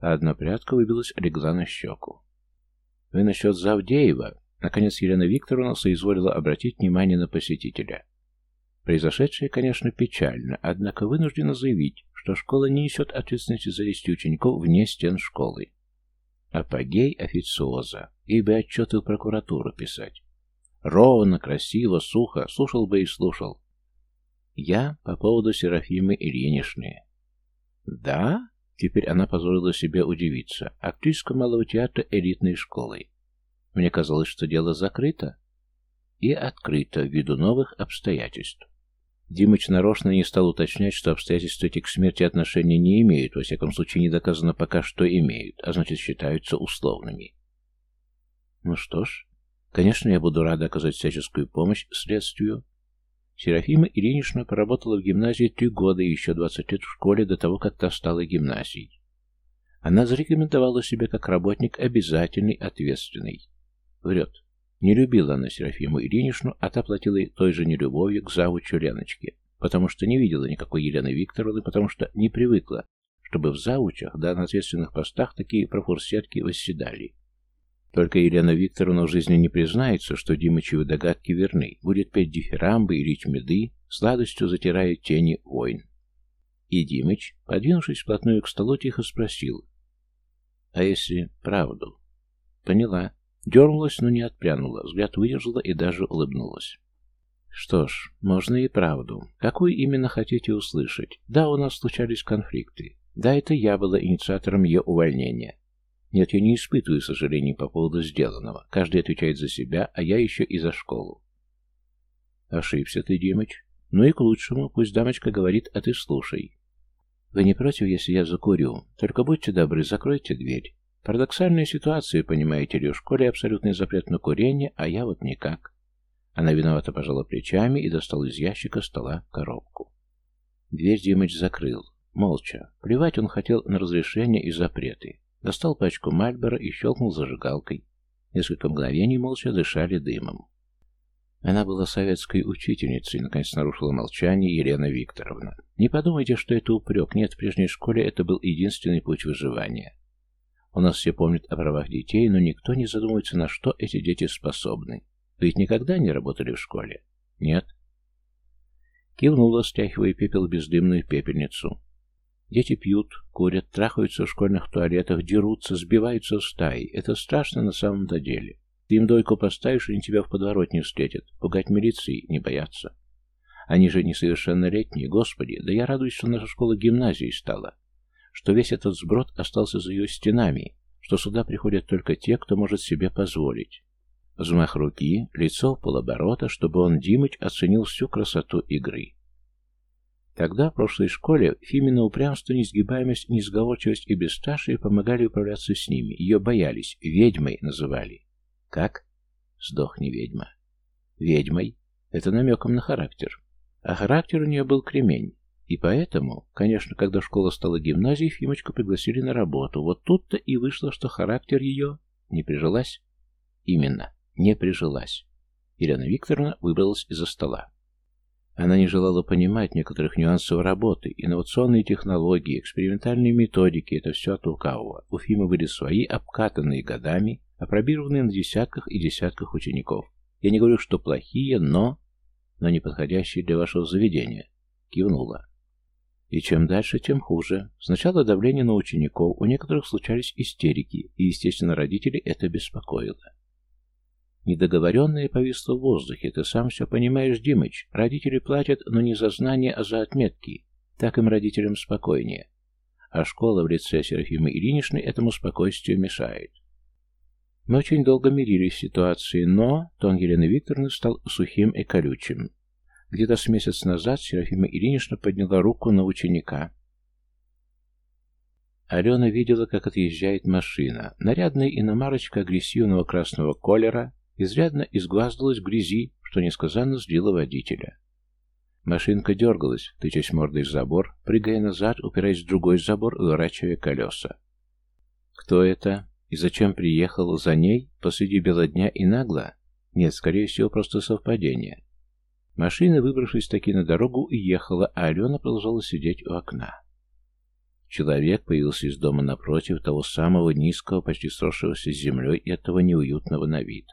а одна прядка выбилась, легла на щеку. «Вы насчет Завдеева?» Наконец Елена Викторовна соизволила обратить внимание на посетителя. Произошедшее, конечно, печально, однако вынуждена заявить, что школа не несет ответственности за действия учеников вне стен школы. Апогей официоза, ей отчеты в прокуратуру писать. Ровно, красиво, сухо, слушал бы и слушал. Я по поводу Серафимы Ильинишны. Да? Теперь она позволила себе удивиться. Актриска Малого театра элитной школы. Мне казалось, что дело закрыто. И открыто ввиду новых обстоятельств. Димыч нарочно не стал уточнять, что обстоятельства эти к смерти отношения не имеют, во всяком случае не доказано пока, что имеют, а значит считаются условными. Ну что ж, конечно, я буду рада оказать всяческую помощь следствию. Серафима Ильинична поработала в гимназии три года и еще двадцать лет в школе до того, как та стала гимназией. Она зарекомендовала себя как работник обязательный, ответственный. Врет. Не любила она Серафиму Ильиничну, а та платила той же нелюбовью к завучу Леночке, потому что не видела никакой Елены Викторовны, потому что не привыкла, чтобы в завучах, да на ответственных постах такие профурсетки восседали. Только Елена Викторовна в жизни не признается, что Димычевы догадки верны, будет петь дифирамбы и лить меды, сладостью затирая тени войн. И Димыч, подвинувшись вплотную к столу, тихо спросил, «А если правду?» «Поняла. Дернулась, но не отпрянула, взгляд выдержала и даже улыбнулась. Что ж, можно и правду. Какую именно хотите услышать? Да, у нас случались конфликты. Да, это я была инициатором ее увольнения. Нет, я не испытываю сожалений по поводу сделанного. Каждый отвечает за себя, а я еще и за школу. Ошибся ты, Димыч. Ну и к лучшему, пусть дамочка говорит, а ты слушай. Вы не против, если я закурю? Только будьте добры, закройте дверь. Парадоксальная ситуация, понимаете ли, в школе абсолютный запрет на курение, а я вот никак. Она виновато пожала плечами и достала из ящика стола коробку. Дверь Димыч закрыл. Молча. Плевать он хотел на разрешения и запреты. Достал пачку Мальбора и щелкнул зажигалкой. Несколько мгновений молча дышали дымом. Она была советской учительницей, наконец нарушила молчание Елена Викторовна. Не подумайте, что это упрек. Нет, в прежней школе это был единственный путь выживания. У нас все помнят о правах детей, но никто не задумывается, на что эти дети способны. Вы ведь никогда не работали в школе? Нет? Кивнула, стряхивая пепел в бездымную пепельницу. Дети пьют, курят, трахаются в школьных туалетах, дерутся, сбиваются в стаи. Это страшно на самом-то деле. Ты им дойку поставишь, они тебя в подворотне встретят. Пугать милиции не боятся. Они же несовершеннолетние, господи, да я радуюсь, что наша школа гимназией стала что весь этот сброд остался за ее стенами, что сюда приходят только те, кто может себе позволить. Взмах руки, лицо полоборота, чтобы он, Димыч, оценил всю красоту игры. Тогда в прошлой школе Фимина упрямство, несгибаемость, несговорчивость и бесстрашие помогали управляться с ними. Ее боялись, ведьмой называли. Как? Сдохни, ведьма. Ведьмой? Это намеком на характер. А характер у нее был кремень. И поэтому, конечно, когда школа стала гимназией, Фимочку пригласили на работу. Вот тут-то и вышло, что характер ее не прижилась. Именно, не прижилась. Елена Викторовна выбралась из-за стола. Она не желала понимать некоторых нюансов работы, инновационные технологии, экспериментальные методики, это все от лукавого. У Фимы были свои, обкатанные годами, опробированные на десятках и десятках учеников. Я не говорю, что плохие, но... но не подходящие для вашего заведения. Кивнула. И чем дальше, тем хуже. Сначала давление на учеников, у некоторых случались истерики, и, естественно, родители это беспокоило. Недоговоренное повисло в воздухе. Ты сам все понимаешь, Димыч. Родители платят, но не за знания, а за отметки. Так им родителям спокойнее. А школа в лице Серафимы Ильиничны этому спокойствию мешает. Мы очень долго мирились с ситуацией, но тон Елены Викторовны стал сухим и колючим. Где-то с месяц назад Серафима Ильинична подняла руку на ученика. Алена видела, как отъезжает машина. Нарядная иномарочка агрессивного красного колера изрядно изгваздалась в грязи, что несказанно сбила водителя. Машинка дергалась, тычась мордой в забор, прыгая назад, упираясь в другой забор, выворачивая колеса. Кто это? И зачем приехал за ней посреди бела дня и нагло? Нет, скорее всего, просто совпадение. Машина, выбравшись таки на дорогу, ехала, а Алена продолжала сидеть у окна. Человек появился из дома напротив, того самого низкого, почти сросшегося с землей и этого неуютного на вид.